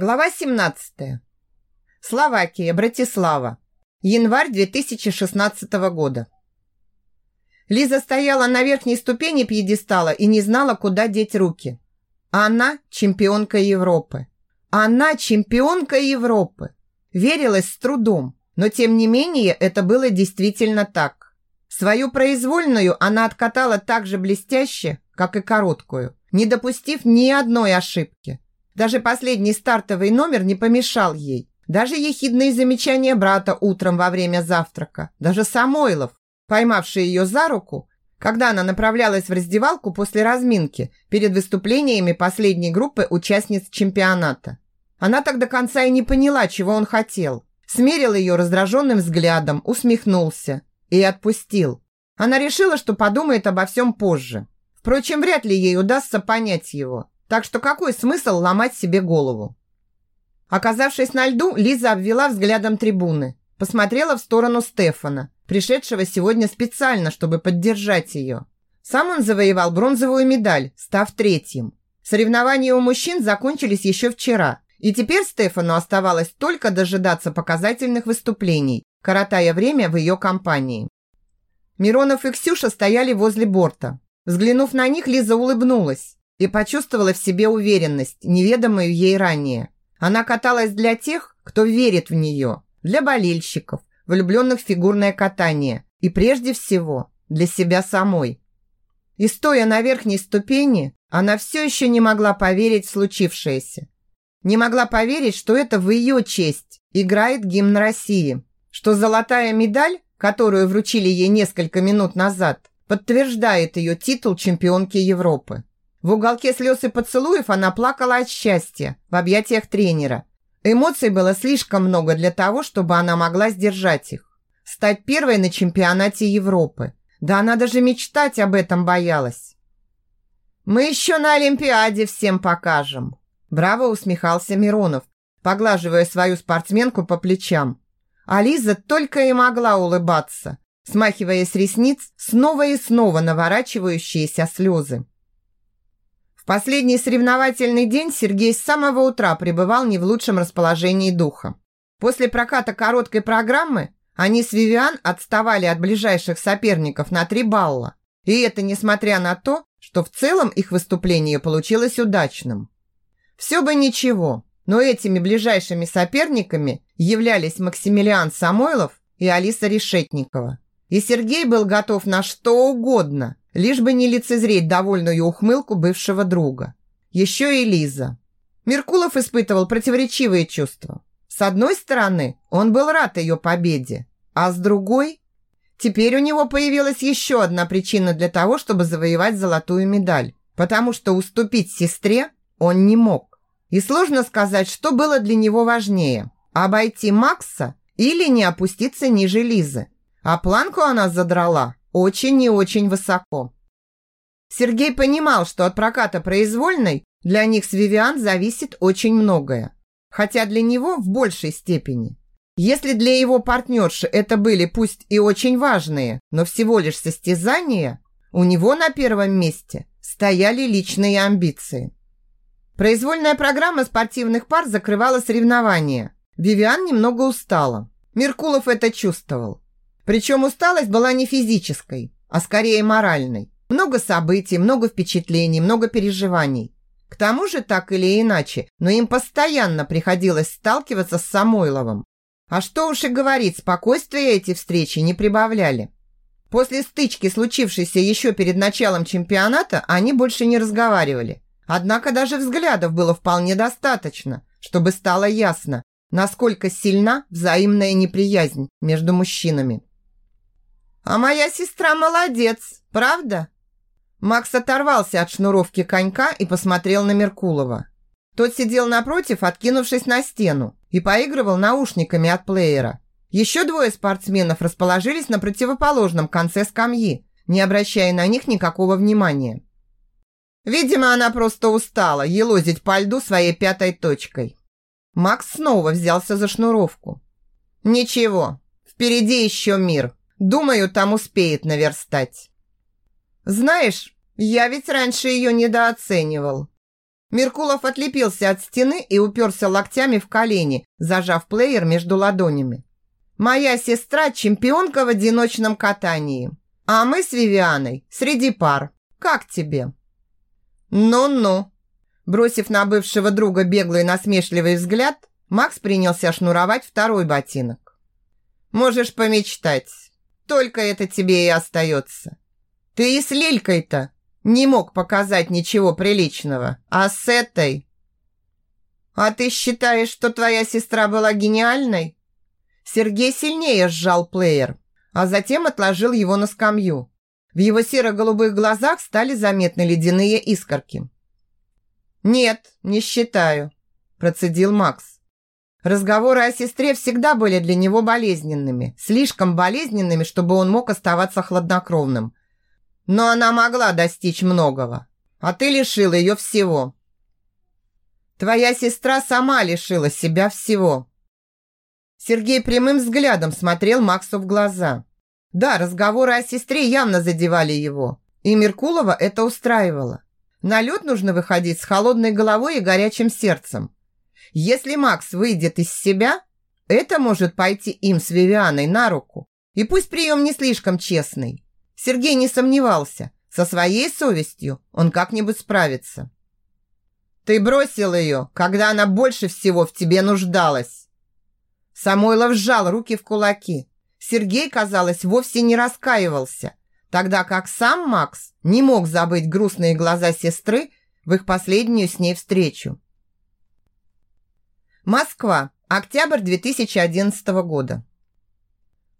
Глава 17. Словакия, Братислава. Январь 2016 года. Лиза стояла на верхней ступени пьедестала и не знала, куда деть руки. Она чемпионка Европы. Она чемпионка Европы. Верилась с трудом, но тем не менее это было действительно так. Свою произвольную она откатала так же блестяще, как и короткую, не допустив ни одной ошибки. Даже последний стартовый номер не помешал ей. Даже ехидные замечания брата утром во время завтрака. Даже Самойлов, поймавший ее за руку, когда она направлялась в раздевалку после разминки перед выступлениями последней группы участниц чемпионата. Она так до конца и не поняла, чего он хотел. Смерил ее раздраженным взглядом, усмехнулся и отпустил. Она решила, что подумает обо всем позже. Впрочем, вряд ли ей удастся понять его. Так что какой смысл ломать себе голову? Оказавшись на льду, Лиза обвела взглядом трибуны, посмотрела в сторону Стефана, пришедшего сегодня специально, чтобы поддержать ее. Сам он завоевал бронзовую медаль, став третьим. Соревнования у мужчин закончились еще вчера, и теперь Стефану оставалось только дожидаться показательных выступлений, коротая время в ее компании. Миронов и Ксюша стояли возле борта. Взглянув на них, Лиза улыбнулась и почувствовала в себе уверенность, неведомую ей ранее. Она каталась для тех, кто верит в нее, для болельщиков, влюбленных в фигурное катание и прежде всего для себя самой. И стоя на верхней ступени, она все еще не могла поверить в случившееся. Не могла поверить, что это в ее честь играет гимн России, что золотая медаль, которую вручили ей несколько минут назад, подтверждает ее титул чемпионки Европы. В уголке слез и поцелуев она плакала от счастья в объятиях тренера. Эмоций было слишком много для того, чтобы она могла сдержать их. Стать первой на чемпионате Европы. Да она даже мечтать об этом боялась. «Мы еще на Олимпиаде всем покажем!» Браво усмехался Миронов, поглаживая свою спортсменку по плечам. А Лиза только и могла улыбаться, смахивая с ресниц снова и снова наворачивающиеся слезы последний соревновательный день Сергей с самого утра пребывал не в лучшем расположении духа. После проката короткой программы они с Вивиан отставали от ближайших соперников на три балла. И это несмотря на то, что в целом их выступление получилось удачным. Все бы ничего, но этими ближайшими соперниками являлись Максимилиан Самойлов и Алиса Решетникова. И Сергей был готов на что угодно, лишь бы не лицезреть довольную ухмылку бывшего друга. Еще и Лиза. Меркулов испытывал противоречивые чувства. С одной стороны, он был рад ее победе, а с другой... Теперь у него появилась еще одна причина для того, чтобы завоевать золотую медаль, потому что уступить сестре он не мог. И сложно сказать, что было для него важнее – обойти Макса или не опуститься ниже Лизы. А планку она задрала очень и очень высоко. Сергей понимал, что от проката произвольной для них с Вивиан зависит очень многое. Хотя для него в большей степени. Если для его партнерши это были пусть и очень важные, но всего лишь состязания, у него на первом месте стояли личные амбиции. Произвольная программа спортивных пар закрывала соревнования. Вивиан немного устала. Меркулов это чувствовал. Причем усталость была не физической, а скорее моральной. Много событий, много впечатлений, много переживаний. К тому же, так или иначе, но им постоянно приходилось сталкиваться с Самойловым. А что уж и говорить, спокойствия эти встречи не прибавляли. После стычки, случившейся еще перед началом чемпионата, они больше не разговаривали. Однако даже взглядов было вполне достаточно, чтобы стало ясно, насколько сильна взаимная неприязнь между мужчинами. «А моя сестра молодец, правда?» Макс оторвался от шнуровки конька и посмотрел на Меркулова. Тот сидел напротив, откинувшись на стену, и поигрывал наушниками от плеера. Еще двое спортсменов расположились на противоположном конце скамьи, не обращая на них никакого внимания. Видимо, она просто устала елозить по льду своей пятой точкой. Макс снова взялся за шнуровку. «Ничего, впереди еще мир», Думаю, там успеет наверстать. Знаешь, я ведь раньше ее недооценивал. Меркулов отлепился от стены и уперся локтями в колени, зажав плеер между ладонями. «Моя сестра – чемпионка в одиночном катании, а мы с Вивианой среди пар. Как тебе?» «Ну-ну». Бросив на бывшего друга беглый насмешливый взгляд, Макс принялся шнуровать второй ботинок. «Можешь помечтать. Только это тебе и остается. Ты и с Лилькой-то не мог показать ничего приличного, а с этой... А ты считаешь, что твоя сестра была гениальной? Сергей сильнее сжал плеер, а затем отложил его на скамью. В его серо-голубых глазах стали заметны ледяные искорки. «Нет, не считаю», – процедил Макс. Разговоры о сестре всегда были для него болезненными, слишком болезненными, чтобы он мог оставаться хладнокровным. Но она могла достичь многого, а ты лишил ее всего. Твоя сестра сама лишила себя всего. Сергей прямым взглядом смотрел Максу в глаза. Да, разговоры о сестре явно задевали его, и Меркулова это устраивало. На лед нужно выходить с холодной головой и горячим сердцем. Если Макс выйдет из себя, это может пойти им с Вивианой на руку. И пусть прием не слишком честный. Сергей не сомневался. Со своей совестью он как-нибудь справится. Ты бросил ее, когда она больше всего в тебе нуждалась. Самойлов сжал руки в кулаки. Сергей, казалось, вовсе не раскаивался, тогда как сам Макс не мог забыть грустные глаза сестры в их последнюю с ней встречу. Москва, октябрь 2011 года.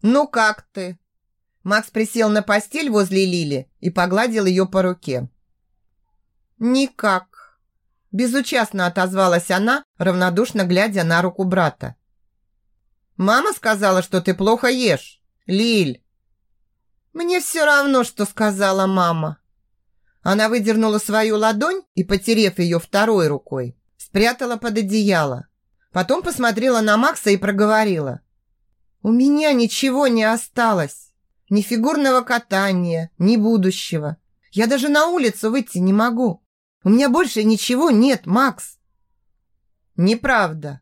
«Ну как ты?» Макс присел на постель возле Лили и погладил ее по руке. «Никак», – безучастно отозвалась она, равнодушно глядя на руку брата. «Мама сказала, что ты плохо ешь, Лиль». «Мне все равно, что сказала мама». Она выдернула свою ладонь и, потерев ее второй рукой, спрятала под одеяло. Потом посмотрела на Макса и проговорила. «У меня ничего не осталось». Ни фигурного катания, ни будущего. Я даже на улицу выйти не могу. У меня больше ничего нет, Макс. Неправда.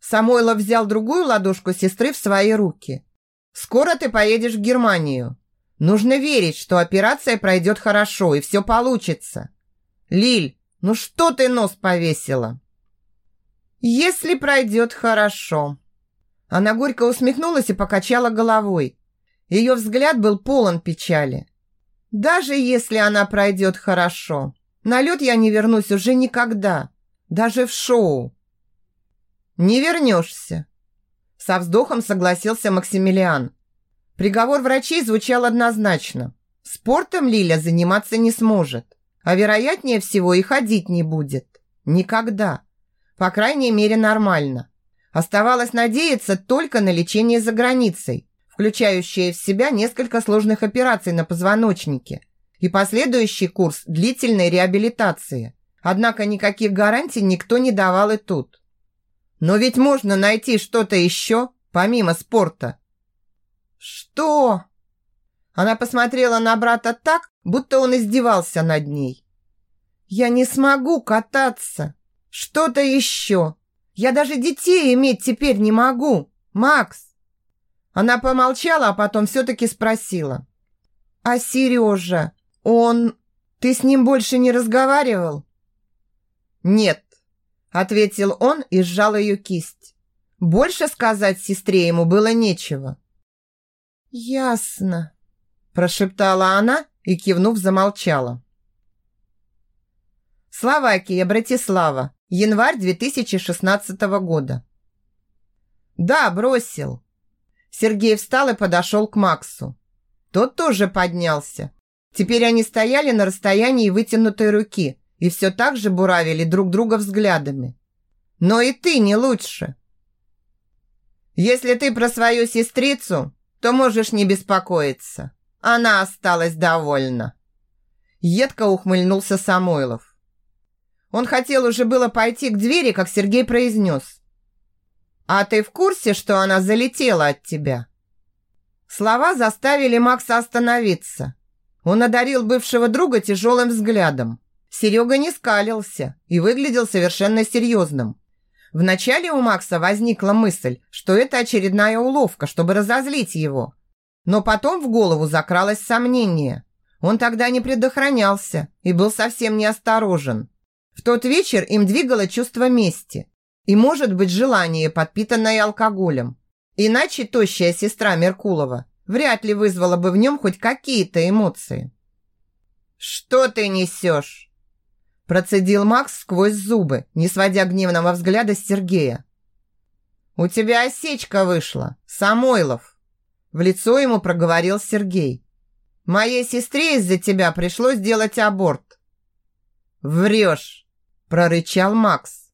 Самойлов взял другую ладошку сестры в свои руки. Скоро ты поедешь в Германию. Нужно верить, что операция пройдет хорошо и все получится. Лиль, ну что ты нос повесила? Если пройдет хорошо. Она горько усмехнулась и покачала головой. Ее взгляд был полон печали. Даже если она пройдет хорошо, на лед я не вернусь уже никогда, даже в шоу. Не вернешься. Со вздохом согласился Максимилиан. Приговор врачей звучал однозначно. Спортом Лиля заниматься не сможет, а вероятнее всего и ходить не будет. Никогда. По крайней мере, нормально. Оставалось надеяться только на лечение за границей, включающая в себя несколько сложных операций на позвоночнике и последующий курс длительной реабилитации. Однако никаких гарантий никто не давал и тут. Но ведь можно найти что-то еще, помимо спорта. Что? Она посмотрела на брата так, будто он издевался над ней. Я не смогу кататься. Что-то еще. Я даже детей иметь теперь не могу. Макс. Она помолчала, а потом все-таки спросила. «А Сережа, он... Ты с ним больше не разговаривал?» «Нет», – ответил он и сжал ее кисть. Больше сказать сестре ему было нечего. «Ясно», – прошептала она и, кивнув, замолчала. Словакия, Братислава, январь 2016 года. «Да, бросил. Сергей встал и подошел к Максу. Тот тоже поднялся. Теперь они стояли на расстоянии вытянутой руки и все так же буравили друг друга взглядами. Но и ты не лучше. Если ты про свою сестрицу, то можешь не беспокоиться. Она осталась довольна. Едко ухмыльнулся Самойлов. Он хотел уже было пойти к двери, как Сергей произнес. «А ты в курсе, что она залетела от тебя?» Слова заставили Макса остановиться. Он одарил бывшего друга тяжелым взглядом. Серега не скалился и выглядел совершенно серьезным. Вначале у Макса возникла мысль, что это очередная уловка, чтобы разозлить его. Но потом в голову закралось сомнение. Он тогда не предохранялся и был совсем неосторожен. В тот вечер им двигало чувство мести и, может быть, желание, подпитанное алкоголем. Иначе тощая сестра Меркулова вряд ли вызвала бы в нем хоть какие-то эмоции. «Что ты несешь?» Процедил Макс сквозь зубы, не сводя гневного взгляда с Сергея. «У тебя осечка вышла, Самойлов!» В лицо ему проговорил Сергей. «Моей сестре из-за тебя пришлось сделать аборт». «Врешь!» – прорычал Макс.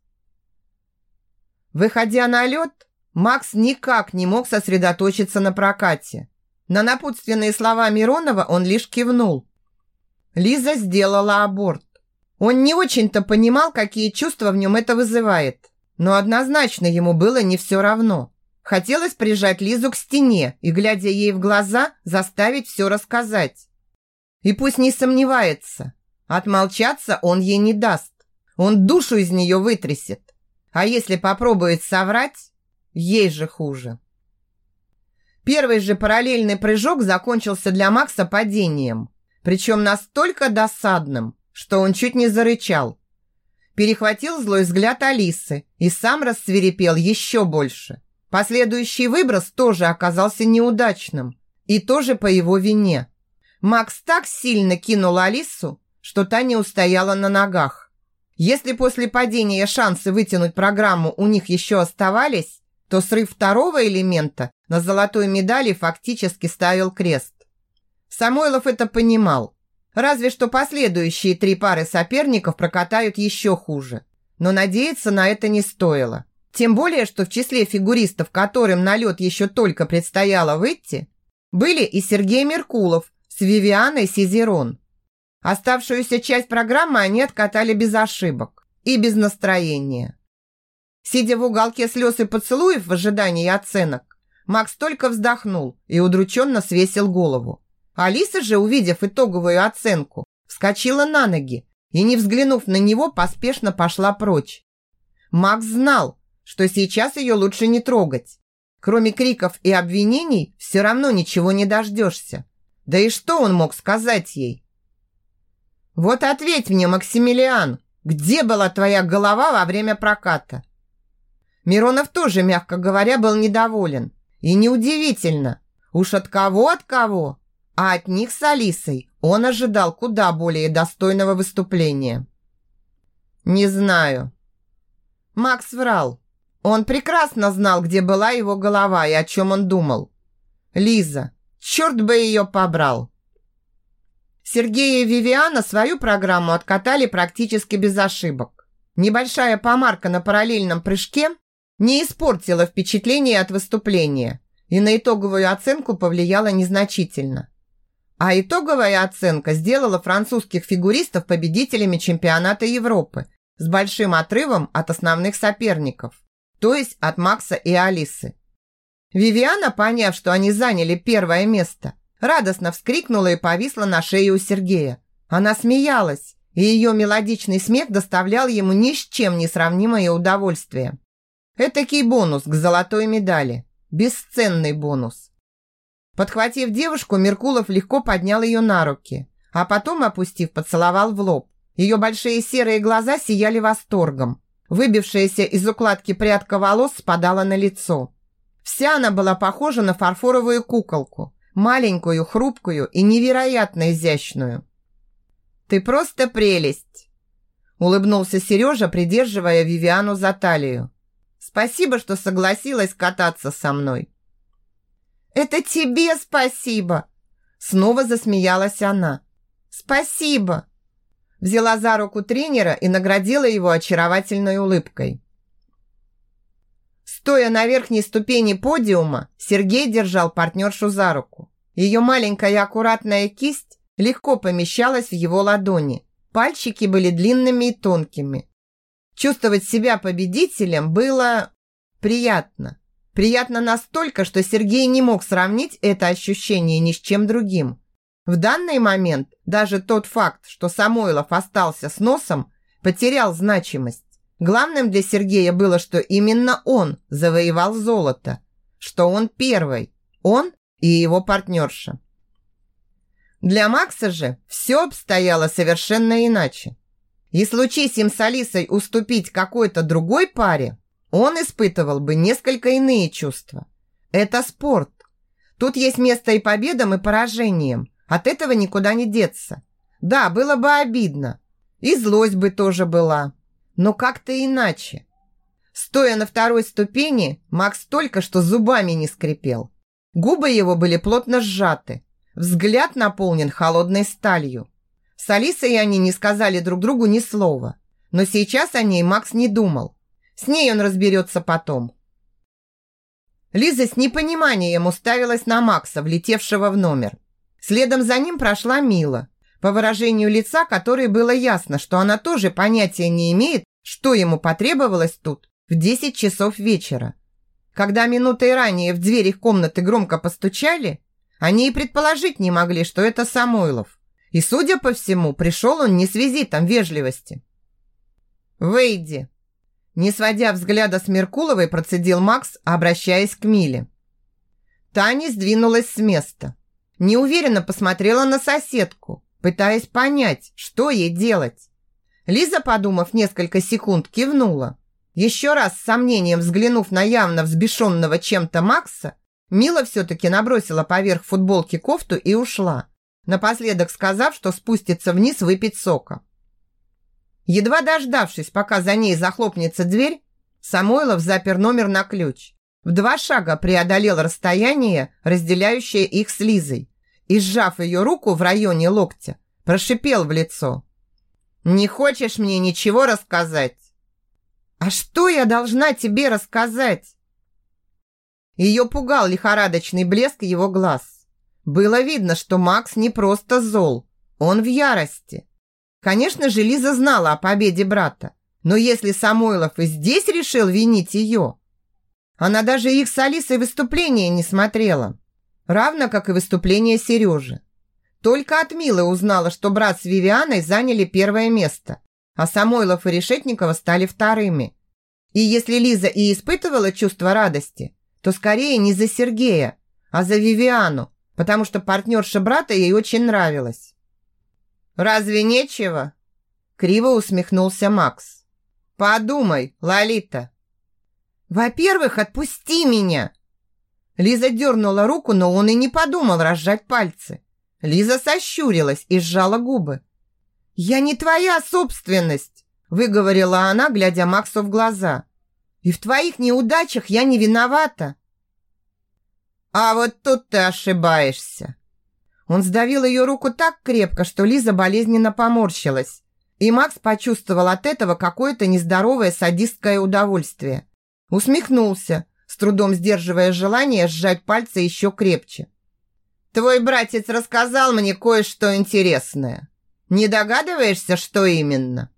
Выходя на лед, Макс никак не мог сосредоточиться на прокате. На напутственные слова Миронова он лишь кивнул, Лиза сделала аборт. Он не очень-то понимал, какие чувства в нем это вызывает. Но однозначно ему было не все равно. Хотелось прижать Лизу к стене и, глядя ей в глаза, заставить все рассказать. И пусть не сомневается, отмолчаться он ей не даст. Он душу из нее вытрясет. А если попробует соврать, ей же хуже. Первый же параллельный прыжок закончился для Макса падением причем настолько досадным, что он чуть не зарычал. Перехватил злой взгляд Алисы и сам рассверепел еще больше. Последующий выброс тоже оказался неудачным, и тоже по его вине. Макс так сильно кинул Алису, что та не устояла на ногах. Если после падения шансы вытянуть программу у них еще оставались, то срыв второго элемента на золотой медали фактически ставил крест. Самойлов это понимал. Разве что последующие три пары соперников прокатают еще хуже. Но надеяться на это не стоило. Тем более, что в числе фигуристов, которым на лед еще только предстояло выйти, были и Сергей Меркулов с Вивианой Сизерон. Оставшуюся часть программы они откатали без ошибок и без настроения. Сидя в уголке слез и поцелуев в ожидании оценок, Макс только вздохнул и удрученно свесил голову. Алиса же, увидев итоговую оценку, вскочила на ноги и, не взглянув на него, поспешно пошла прочь. Макс знал, что сейчас ее лучше не трогать. Кроме криков и обвинений, все равно ничего не дождешься. Да и что он мог сказать ей? «Вот ответь мне, Максимилиан, где была твоя голова во время проката?» Миронов тоже, мягко говоря, был недоволен. И неудивительно. Уж от кого, от кого, а от них с Алисой он ожидал куда более достойного выступления. «Не знаю». Макс врал. Он прекрасно знал, где была его голова и о чем он думал. Лиза, черт бы ее побрал. Сергей и Вивиана свою программу откатали практически без ошибок. Небольшая помарка на параллельном прыжке не испортила впечатление от выступления и на итоговую оценку повлияла незначительно. А итоговая оценка сделала французских фигуристов победителями чемпионата Европы с большим отрывом от основных соперников, то есть от Макса и Алисы. Вивиана, поняв, что они заняли первое место, радостно вскрикнула и повисла на шее у Сергея. Она смеялась, и ее мелодичный смех доставлял ему ни с чем не сравнимое удовольствие. Этакий бонус к золотой медали. Бесценный бонус. Подхватив девушку, Меркулов легко поднял ее на руки, а потом, опустив, поцеловал в лоб. Ее большие серые глаза сияли восторгом. Выбившаяся из укладки прядка волос спадала на лицо. Вся она была похожа на фарфоровую куколку, маленькую, хрупкую и невероятно изящную. «Ты просто прелесть!» Улыбнулся Сережа, придерживая Вивиану за талию. «Спасибо, что согласилась кататься со мной». Это тебе спасибо!» Снова засмеялась она. «Спасибо!» Взяла за руку тренера и наградила его очаровательной улыбкой. Стоя на верхней ступени подиума, Сергей держал партнершу за руку. Ее маленькая аккуратная кисть легко помещалась в его ладони. Пальчики были длинными и тонкими. Чувствовать себя победителем было приятно. Приятно настолько, что Сергей не мог сравнить это ощущение ни с чем другим. В данный момент даже тот факт, что Самойлов остался с носом, потерял значимость. Главным для Сергея было, что именно он завоевал золото, что он первый, он и его партнерша. Для Макса же все обстояло совершенно иначе. И случись им с Алисой уступить какой-то другой паре, он испытывал бы несколько иные чувства. Это спорт. Тут есть место и победам, и поражениям. От этого никуда не деться. Да, было бы обидно. И злость бы тоже была. Но как-то иначе. Стоя на второй ступени, Макс только что зубами не скрипел. Губы его были плотно сжаты. Взгляд наполнен холодной сталью. С Алисой они не сказали друг другу ни слова. Но сейчас о ней Макс не думал. С ней он разберется потом. Лиза с непониманием уставилась на Макса, влетевшего в номер. Следом за ним прошла Мила, по выражению лица которой было ясно, что она тоже понятия не имеет, что ему потребовалось тут в 10 часов вечера. Когда минутой ранее в дверь комнаты громко постучали, они и предположить не могли, что это Самойлов. И, судя по всему, пришел он не с визитом вежливости. «Выйди!» Не сводя взгляда с Меркуловой, процедил Макс, обращаясь к Миле. Таня сдвинулась с места. Неуверенно посмотрела на соседку, пытаясь понять, что ей делать. Лиза, подумав несколько секунд, кивнула. Еще раз с сомнением взглянув на явно взбешенного чем-то Макса, Мила все-таки набросила поверх футболки кофту и ушла, напоследок сказав, что спустится вниз выпить сока. Едва дождавшись, пока за ней захлопнется дверь, Самойлов запер номер на ключ. В два шага преодолел расстояние, разделяющее их с Лизой, и, сжав ее руку в районе локтя, прошипел в лицо. «Не хочешь мне ничего рассказать?» «А что я должна тебе рассказать?» Ее пугал лихорадочный блеск его глаз. Было видно, что Макс не просто зол, он в ярости. Конечно же, Лиза знала о победе брата. Но если Самойлов и здесь решил винить ее, она даже их с Алисой выступления не смотрела. Равно как и выступление Сережи. Только от Милы узнала, что брат с Вивианой заняли первое место, а Самойлов и Решетникова стали вторыми. И если Лиза и испытывала чувство радости, то скорее не за Сергея, а за Вивиану, потому что партнерша брата ей очень нравилась. «Разве нечего?» Криво усмехнулся Макс. «Подумай, Лолита!» «Во-первых, отпусти меня!» Лиза дернула руку, но он и не подумал разжать пальцы. Лиза сощурилась и сжала губы. «Я не твоя собственность!» выговорила она, глядя Максу в глаза. «И в твоих неудачах я не виновата!» «А вот тут ты ошибаешься!» Он сдавил ее руку так крепко, что Лиза болезненно поморщилась. И Макс почувствовал от этого какое-то нездоровое садистское удовольствие. Усмехнулся, с трудом сдерживая желание сжать пальцы еще крепче. «Твой братец рассказал мне кое-что интересное. Не догадываешься, что именно?»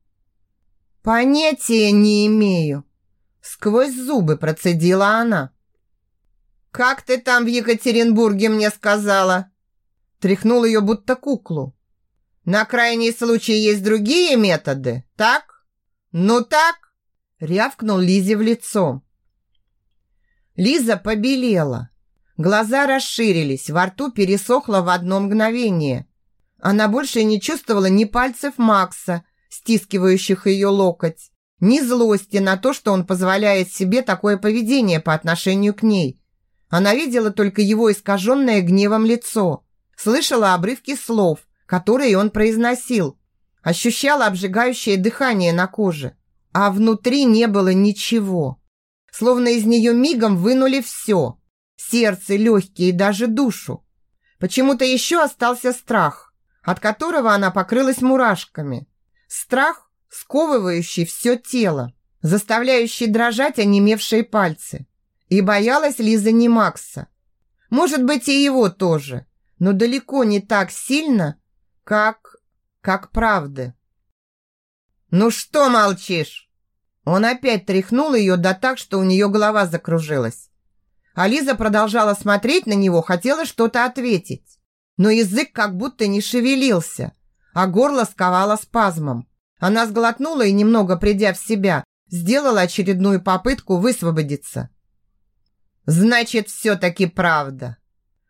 «Понятия не имею», – сквозь зубы процедила она. «Как ты там в Екатеринбурге мне сказала?» Тряхнул ее будто куклу. На крайний случай есть другие методы, так? Ну так? Рявкнул Лизе в лицо. Лиза побелела. Глаза расширились, во рту пересохло в одно мгновение. Она больше не чувствовала ни пальцев Макса, стискивающих ее локоть, ни злости на то, что он позволяет себе такое поведение по отношению к ней. Она видела только его искаженное гневом лицо – слышала обрывки слов, которые он произносил, ощущала обжигающее дыхание на коже, а внутри не было ничего. Словно из нее мигом вынули все – сердце, легкие и даже душу. Почему-то еще остался страх, от которого она покрылась мурашками. Страх, сковывающий все тело, заставляющий дрожать онемевшие пальцы. И боялась Лиза не Макса. Может быть, и его тоже – но далеко не так сильно, как... как правды. «Ну что молчишь?» Он опять тряхнул ее да так, что у нее голова закружилась. А Лиза продолжала смотреть на него, хотела что-то ответить. но язык как будто не шевелился, а горло сковало спазмом. Она сглотнула и, немного придя в себя, сделала очередную попытку высвободиться. «Значит, все-таки правда».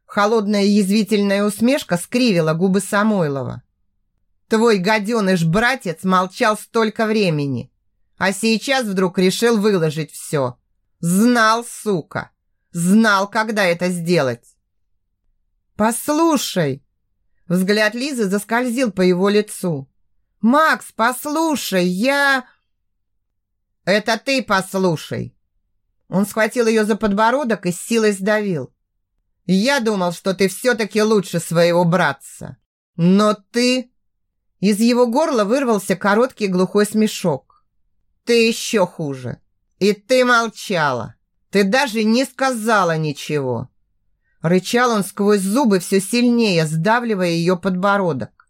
Холодная язвительная усмешка скривила губы Самойлова. «Твой гаденыш-братец молчал столько времени, а сейчас вдруг решил выложить все. Знал, сука, знал, когда это сделать». «Послушай!» Взгляд Лизы заскользил по его лицу. «Макс, послушай, я...» «Это ты послушай!» Он схватил ее за подбородок и с силой сдавил. «Я думал, что ты все-таки лучше своего братца. Но ты...» Из его горла вырвался короткий глухой смешок. «Ты еще хуже. И ты молчала. Ты даже не сказала ничего». Рычал он сквозь зубы все сильнее, сдавливая ее подбородок.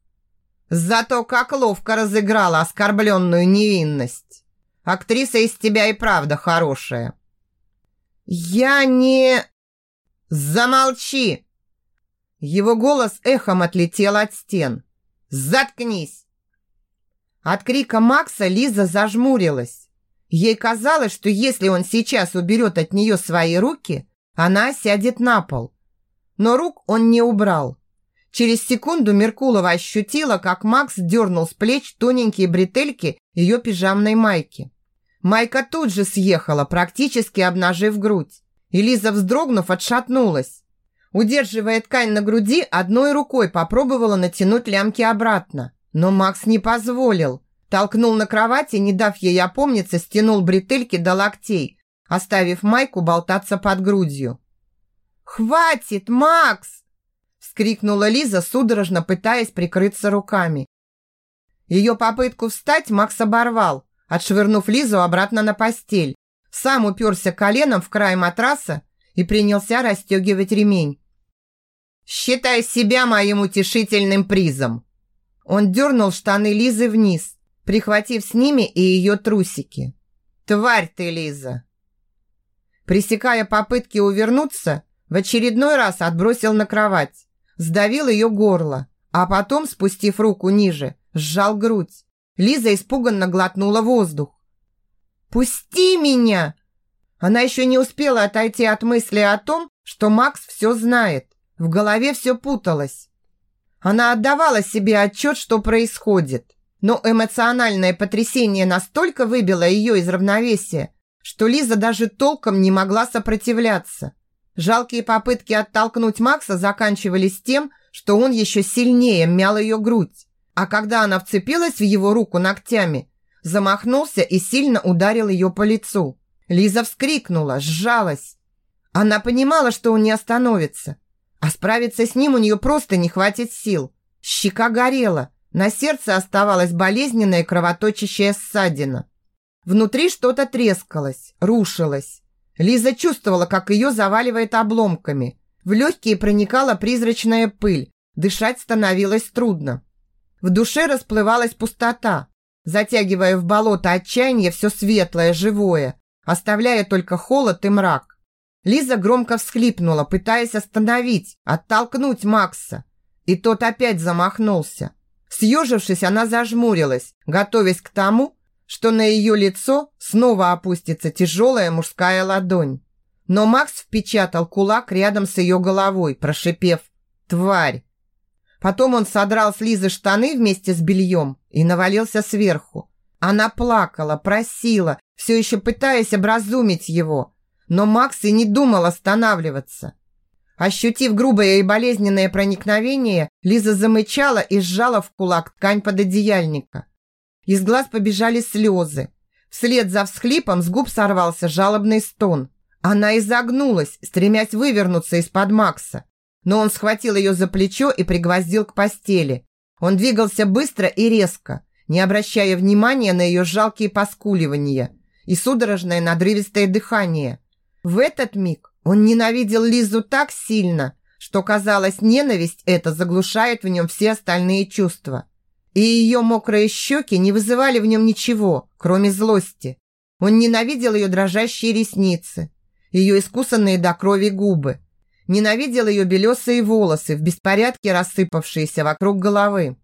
Зато как ловко разыграла оскорбленную невинность. Актриса из тебя и правда хорошая. Я не... Замолчи! Его голос эхом отлетел от стен. Заткнись! От крика Макса Лиза зажмурилась. Ей казалось, что если он сейчас уберет от нее свои руки, она сядет на пол. Но рук он не убрал. Через секунду Меркулова ощутила, как Макс дернул с плеч тоненькие бретельки ее пижамной майки. Майка тут же съехала, практически обнажив грудь. И Лиза, вздрогнув, отшатнулась. Удерживая ткань на груди, одной рукой попробовала натянуть лямки обратно. Но Макс не позволил. Толкнул на кровати, не дав ей опомниться, стянул бретельки до локтей, оставив майку болтаться под грудью. «Хватит, Макс!» вскрикнула Лиза, судорожно пытаясь прикрыться руками. Ее попытку встать Макс оборвал, отшвырнув Лизу обратно на постель. Сам уперся коленом в край матраса и принялся расстегивать ремень. «Считай себя моим утешительным призом!» Он дернул штаны Лизы вниз, прихватив с ними и ее трусики. «Тварь ты, Лиза!» Пресекая попытки увернуться, в очередной раз отбросил на кровать, сдавил ее горло, а потом, спустив руку ниже, сжал грудь. Лиза испуганно глотнула воздух. «Пусти меня!» Она еще не успела отойти от мысли о том, что Макс все знает. В голове все путалось. Она отдавала себе отчет, что происходит. Но эмоциональное потрясение настолько выбило ее из равновесия, что Лиза даже толком не могла сопротивляться. Жалкие попытки оттолкнуть Макса заканчивались тем, что он еще сильнее мял ее грудь. А когда она вцепилась в его руку ногтями, замахнулся и сильно ударил ее по лицу. Лиза вскрикнула, сжалась. Она понимала, что он не остановится. А справиться с ним у нее просто не хватит сил. Щека горела, на сердце оставалась болезненная кровоточащая ссадина. Внутри что-то трескалось, рушилось. Лиза чувствовала, как ее заваливает обломками. В легкие проникала призрачная пыль. Дышать становилось трудно. В душе расплывалась пустота, затягивая в болото отчаяния все светлое, живое, оставляя только холод и мрак. Лиза громко всхлипнула, пытаясь остановить, оттолкнуть Макса. И тот опять замахнулся. Съежившись, она зажмурилась, готовясь к тому, что на ее лицо снова опустится тяжелая мужская ладонь. Но Макс впечатал кулак рядом с ее головой, прошипев «Тварь!». Потом он содрал с Лизы штаны вместе с бельем и навалился сверху. Она плакала, просила, все еще пытаясь образумить его. Но Макс и не думал останавливаться. Ощутив грубое и болезненное проникновение, Лиза замычала и сжала в кулак ткань пододеяльника. Из глаз побежали слезы. Вслед за всхлипом с губ сорвался жалобный стон. Она изогнулась, стремясь вывернуться из-под Макса. Но он схватил ее за плечо и пригвоздил к постели. Он двигался быстро и резко, не обращая внимания на ее жалкие поскуливания и судорожное надрывистое дыхание. В этот миг он ненавидел Лизу так сильно, что, казалось, ненависть эта заглушает в нем все остальные чувства и ее мокрые щеки не вызывали в нем ничего, кроме злости. Он ненавидел ее дрожащие ресницы, ее искусанные до крови губы, Ненавидел ее белесые волосы, в беспорядке рассыпавшиеся вокруг головы.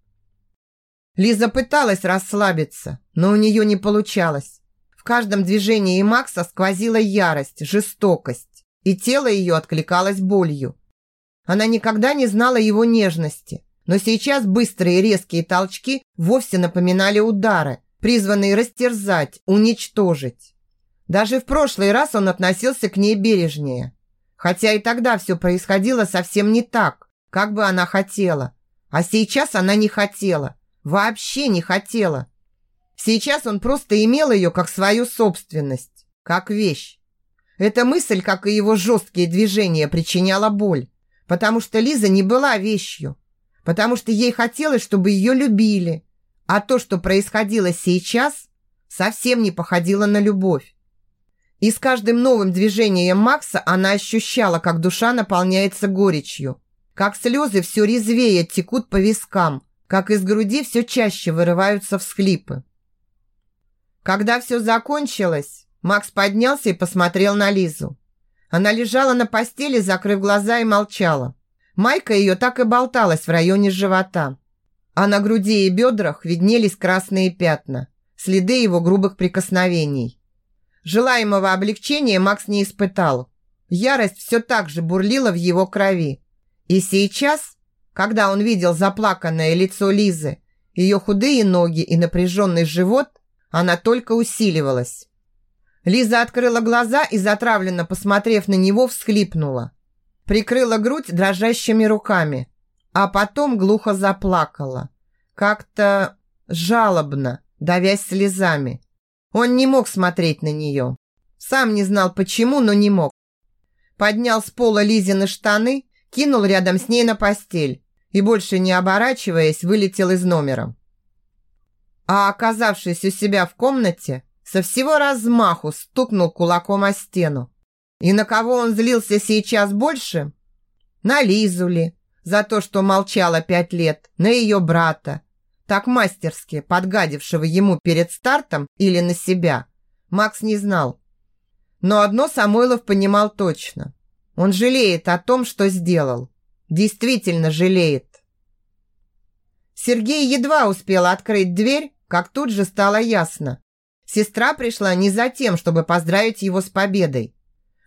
Лиза пыталась расслабиться, но у нее не получалось. В каждом движении Макса сквозила ярость, жестокость, и тело ее откликалось болью. Она никогда не знала его нежности, но сейчас быстрые резкие толчки вовсе напоминали удары, призванные растерзать, уничтожить. Даже в прошлый раз он относился к ней бережнее. Хотя и тогда все происходило совсем не так, как бы она хотела. А сейчас она не хотела. Вообще не хотела. Сейчас он просто имел ее как свою собственность, как вещь. Эта мысль, как и его жесткие движения, причиняла боль. Потому что Лиза не была вещью. Потому что ей хотелось, чтобы ее любили. А то, что происходило сейчас, совсем не походило на любовь. И с каждым новым движением Макса она ощущала, как душа наполняется горечью, как слезы все резвее текут по вискам, как из груди все чаще вырываются всхлипы. Когда все закончилось, Макс поднялся и посмотрел на Лизу. Она лежала на постели, закрыв глаза и молчала. Майка ее так и болталась в районе живота. А на груди и бедрах виднелись красные пятна, следы его грубых прикосновений. Желаемого облегчения Макс не испытал. Ярость все так же бурлила в его крови. И сейчас, когда он видел заплаканное лицо Лизы, ее худые ноги и напряженный живот, она только усиливалась. Лиза открыла глаза и, затравленно посмотрев на него, всхлипнула. Прикрыла грудь дрожащими руками, а потом глухо заплакала. Как-то жалобно, давясь слезами. Он не мог смотреть на нее. Сам не знал почему, но не мог. Поднял с пола Лизины штаны, кинул рядом с ней на постель и, больше не оборачиваясь, вылетел из номера. А оказавшись у себя в комнате, со всего размаху стукнул кулаком о стену. И на кого он злился сейчас больше? На Лизу ли? За то, что молчала пять лет, на ее брата, так мастерски подгадившего ему перед стартом или на себя, Макс не знал. Но одно Самойлов понимал точно. Он жалеет о том, что сделал. Действительно жалеет. Сергей едва успел открыть дверь, как тут же стало ясно. Сестра пришла не за тем, чтобы поздравить его с победой.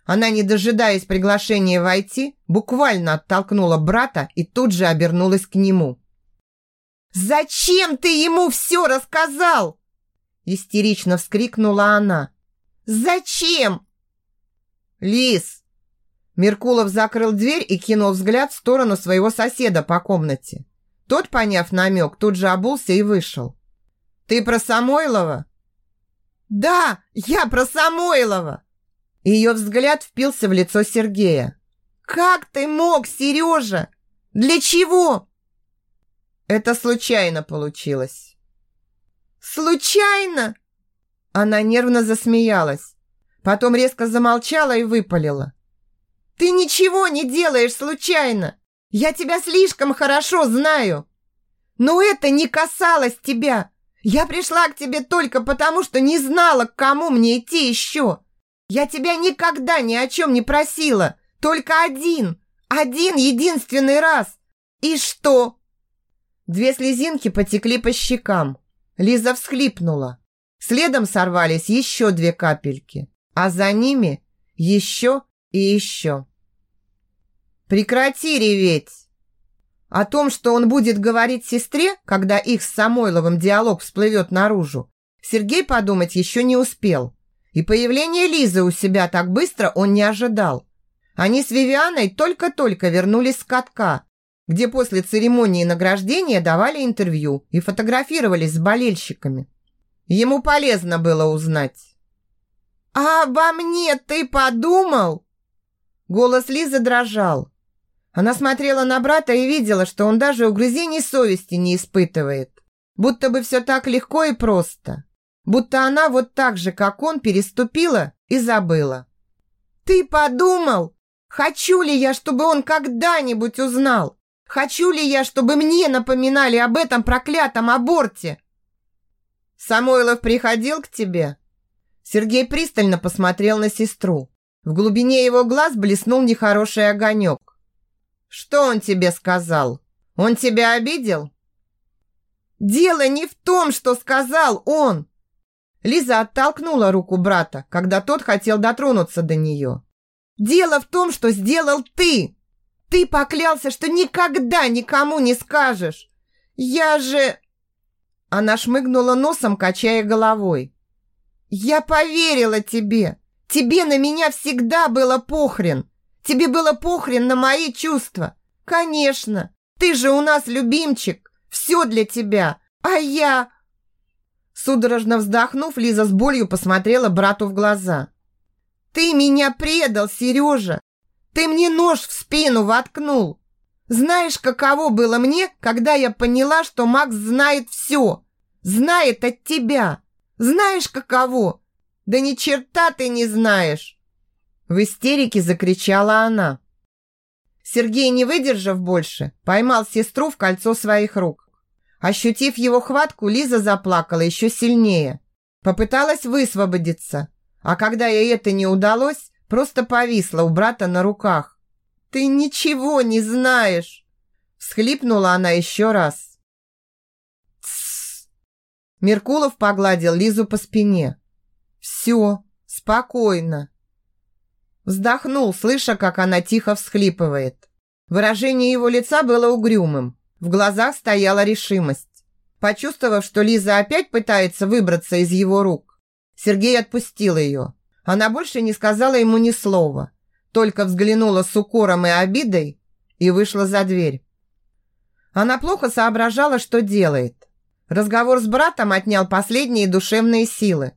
Она, не дожидаясь приглашения войти, буквально оттолкнула брата и тут же обернулась к нему. «Зачем ты ему все рассказал?» Истерично вскрикнула она. «Зачем?» «Лис!» Меркулов закрыл дверь и кинул взгляд в сторону своего соседа по комнате. Тот, поняв намек, тут же обулся и вышел. «Ты про Самойлова?» «Да, я про Самойлова!» Ее взгляд впился в лицо Сергея. «Как ты мог, Сережа? Для чего?» Это случайно получилось. Случайно? Она нервно засмеялась. Потом резко замолчала и выпалила. Ты ничего не делаешь случайно. Я тебя слишком хорошо знаю. Но это не касалось тебя. Я пришла к тебе только потому, что не знала, к кому мне идти еще. Я тебя никогда ни о чем не просила. Только один. Один единственный раз. И что? Две слезинки потекли по щекам. Лиза всхлипнула. Следом сорвались еще две капельки, а за ними еще и еще. «Прекрати реветь!» О том, что он будет говорить сестре, когда их с Самойловым диалог всплывет наружу, Сергей подумать еще не успел. И появление Лизы у себя так быстро он не ожидал. Они с Вивианой только-только вернулись с катка, где после церемонии награждения давали интервью и фотографировались с болельщиками. Ему полезно было узнать. «А обо мне ты подумал?» Голос Лизы дрожал. Она смотрела на брата и видела, что он даже угрызений совести не испытывает. Будто бы все так легко и просто. Будто она вот так же, как он, переступила и забыла. «Ты подумал, хочу ли я, чтобы он когда-нибудь узнал? Хочу ли я, чтобы мне напоминали об этом проклятом аборте? Самойлов приходил к тебе? Сергей пристально посмотрел на сестру. В глубине его глаз блеснул нехороший огонек. Что он тебе сказал? Он тебя обидел? Дело не в том, что сказал он. Лиза оттолкнула руку брата, когда тот хотел дотронуться до нее. Дело в том, что сделал ты. Ты поклялся, что никогда никому не скажешь. Я же Она шмыгнула носом, качая головой. Я поверила тебе. Тебе на меня всегда было похрен. Тебе было похрен на мои чувства. Конечно. Ты же у нас любимчик. Все для тебя. А я... Судорожно вздохнув, Лиза с болью посмотрела брату в глаза. «Ты меня предал, Сережа! Ты мне нож в спину воткнул! Знаешь, каково было мне, когда я поняла, что Макс знает все? Знает от тебя! Знаешь, каково? Да ни черта ты не знаешь!» В истерике закричала она. Сергей, не выдержав больше, поймал сестру в кольцо своих рук. Ощутив его хватку, Лиза заплакала еще сильнее. Попыталась высвободиться, а когда ей это не удалось, просто повисла у брата на руках. «Ты ничего не знаешь!» Всхлипнула она еще раз. «Тссс!» Меркулов погладил Лизу по спине. «Все, спокойно. Вздохнул, слыша, как она тихо всхлипывает. Выражение его лица было угрюмым. В глазах стояла решимость. Почувствовав, что Лиза опять пытается выбраться из его рук, Сергей отпустил ее. Она больше не сказала ему ни слова, только взглянула с укором и обидой и вышла за дверь. Она плохо соображала, что делает. Разговор с братом отнял последние душевные силы.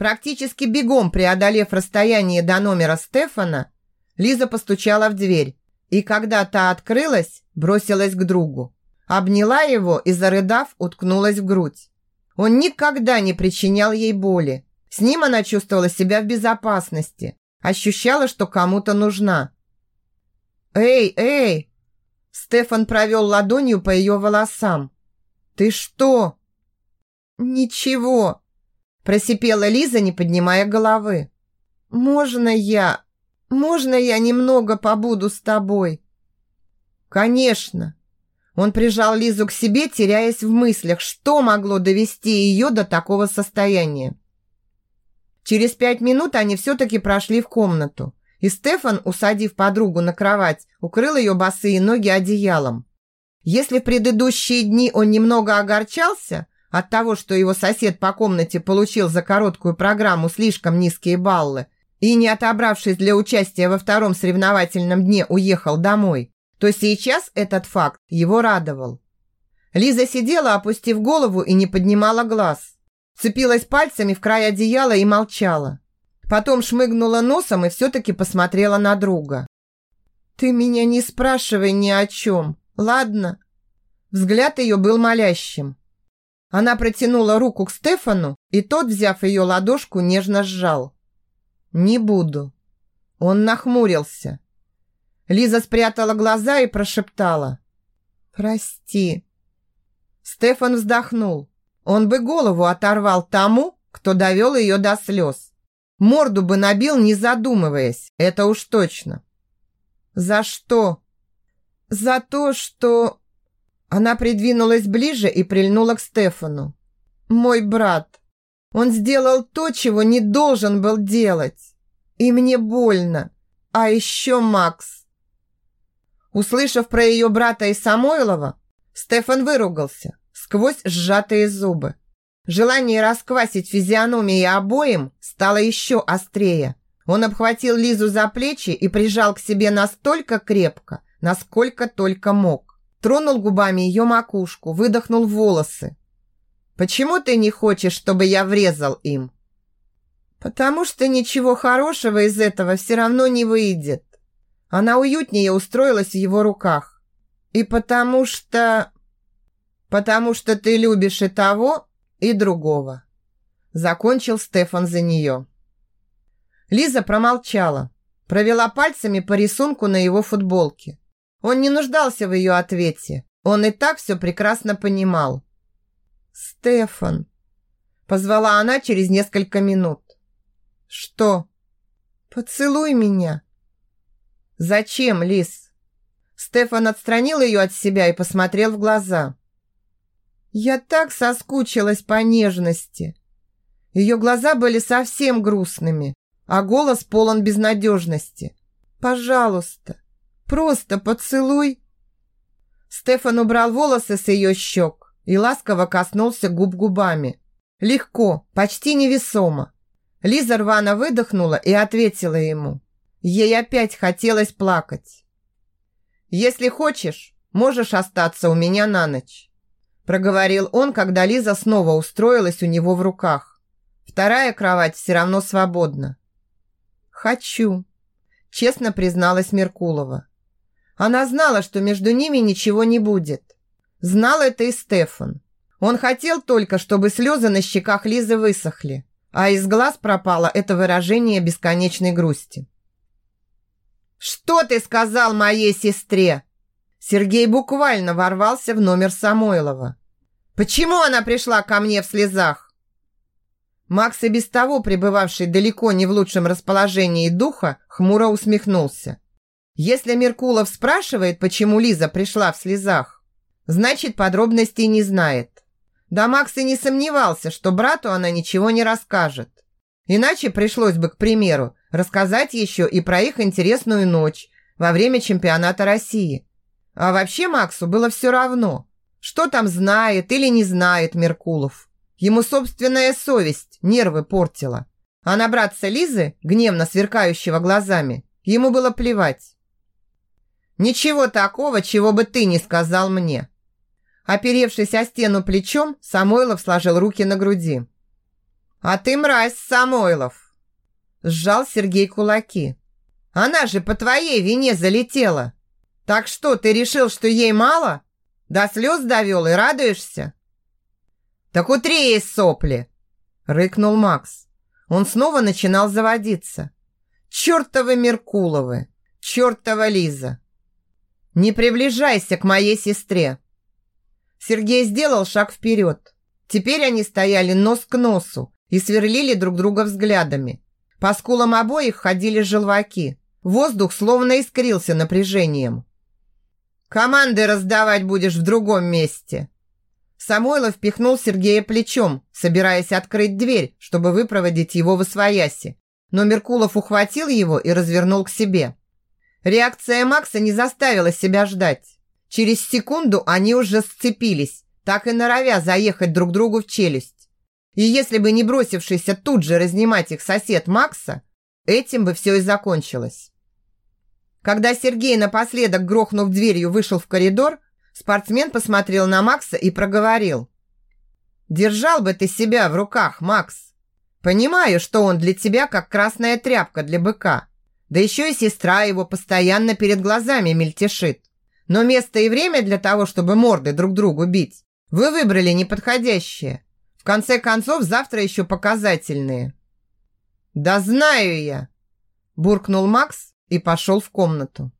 Практически бегом преодолев расстояние до номера Стефана, Лиза постучала в дверь и, когда та открылась, бросилась к другу. Обняла его и, зарыдав, уткнулась в грудь. Он никогда не причинял ей боли. С ним она чувствовала себя в безопасности, ощущала, что кому-то нужна. «Эй, эй!» Стефан провел ладонью по ее волосам. «Ты что?» «Ничего», Просипела Лиза, не поднимая головы. «Можно я... Можно я немного побуду с тобой?» «Конечно!» Он прижал Лизу к себе, теряясь в мыслях, что могло довести ее до такого состояния. Через пять минут они все-таки прошли в комнату, и Стефан, усадив подругу на кровать, укрыл ее босые ноги одеялом. Если в предыдущие дни он немного огорчался, от того, что его сосед по комнате получил за короткую программу слишком низкие баллы и, не отобравшись для участия во втором соревновательном дне, уехал домой, то сейчас этот факт его радовал. Лиза сидела, опустив голову и не поднимала глаз. Цепилась пальцами в край одеяла и молчала. Потом шмыгнула носом и все-таки посмотрела на друга. «Ты меня не спрашивай ни о чем, ладно?» Взгляд ее был молящим. Она протянула руку к Стефану, и тот, взяв ее ладошку, нежно сжал. «Не буду». Он нахмурился. Лиза спрятала глаза и прошептала. «Прости». Стефан вздохнул. Он бы голову оторвал тому, кто довел ее до слез. Морду бы набил, не задумываясь, это уж точно. «За что?» «За то, что она придвинулась ближе и прильнула к Стефану. «Мой брат. Он сделал то, чего не должен был делать. И мне больно. А еще Макс». Услышав про ее брата и Самойлова, Стефан выругался сквозь сжатые зубы. Желание расквасить физиономии обоим стало еще острее. Он обхватил Лизу за плечи и прижал к себе настолько крепко, насколько только мог. Тронул губами ее макушку, выдохнул волосы. «Почему ты не хочешь, чтобы я врезал им?» «Потому что ничего хорошего из этого все равно не выйдет». Она уютнее устроилась в его руках. «И потому что...» «Потому что ты любишь и того, и другого». Закончил Стефан за нее. Лиза промолчала, провела пальцами по рисунку на его футболке. Он не нуждался в ее ответе. Он и так все прекрасно понимал. «Стефан!» Позвала она через несколько минут. «Что?» «Поцелуй меня!» «Зачем, Лис?» Стефан отстранил ее от себя и посмотрел в глаза. «Я так соскучилась по нежности!» Ее глаза были совсем грустными, а голос полон безнадежности. «Пожалуйста, просто поцелуй!» Стефан убрал волосы с ее щек и ласково коснулся губ губами. Легко, почти невесомо. Лиза рвано выдохнула и ответила ему. Ей опять хотелось плакать. «Если хочешь, можешь остаться у меня на ночь», проговорил он, когда Лиза снова устроилась у него в руках. Вторая кровать все равно свободна. «Хочу», честно призналась Меркулова. Она знала, что между ними ничего не будет. Знал это и Стефан. Он хотел только, чтобы слезы на щеках Лизы высохли, а из глаз пропало это выражение бесконечной грусти. «Что ты сказал моей сестре?» Сергей буквально ворвался в номер Самойлова. «Почему она пришла ко мне в слезах?» Макс и без того, пребывавший далеко не в лучшем расположении духа, хмуро усмехнулся. Если Меркулов спрашивает, почему Лиза пришла в слезах, значит, подробностей не знает. Да Макс и не сомневался, что брату она ничего не расскажет. Иначе пришлось бы, к примеру, рассказать еще и про их интересную ночь во время чемпионата России. А вообще Максу было все равно, что там знает или не знает Меркулов. Ему собственная совесть нервы портила. А на братца Лизы, гневно сверкающего глазами, ему было плевать. Ничего такого, чего бы ты не сказал мне. Оперевшись о стену плечом, Самойлов сложил руки на груди. А ты мразь, Самойлов. Сжал Сергей кулаки. Она же по твоей вине залетела. Так что, ты решил, что ей мало? До слез довел и радуешься? Так утри ей сопли, рыкнул Макс. Он снова начинал заводиться. Чёртовы Меркуловы, чёртова Лиза. Не приближайся к моей сестре. Сергей сделал шаг вперед. Теперь они стояли нос к носу и сверлили друг друга взглядами. По скулам обоих ходили желваки. Воздух словно искрился напряжением. «Команды раздавать будешь в другом месте!» Самойлов пихнул Сергея плечом, собираясь открыть дверь, чтобы выпроводить его в освояси. Но Меркулов ухватил его и развернул к себе. Реакция Макса не заставила себя ждать. Через секунду они уже сцепились, так и норовя заехать друг другу в челюсть. И если бы не бросившийся тут же разнимать их сосед Макса, этим бы все и закончилось. Когда Сергей напоследок, грохнув дверью, вышел в коридор, спортсмен посмотрел на Макса и проговорил. «Держал бы ты себя в руках, Макс. Понимаю, что он для тебя как красная тряпка для быка. Да еще и сестра его постоянно перед глазами мельтешит. Но место и время для того, чтобы морды друг другу бить, вы выбрали неподходящее. В конце концов, завтра еще показательные. «Да знаю я!» Буркнул Макс и пошел в комнату.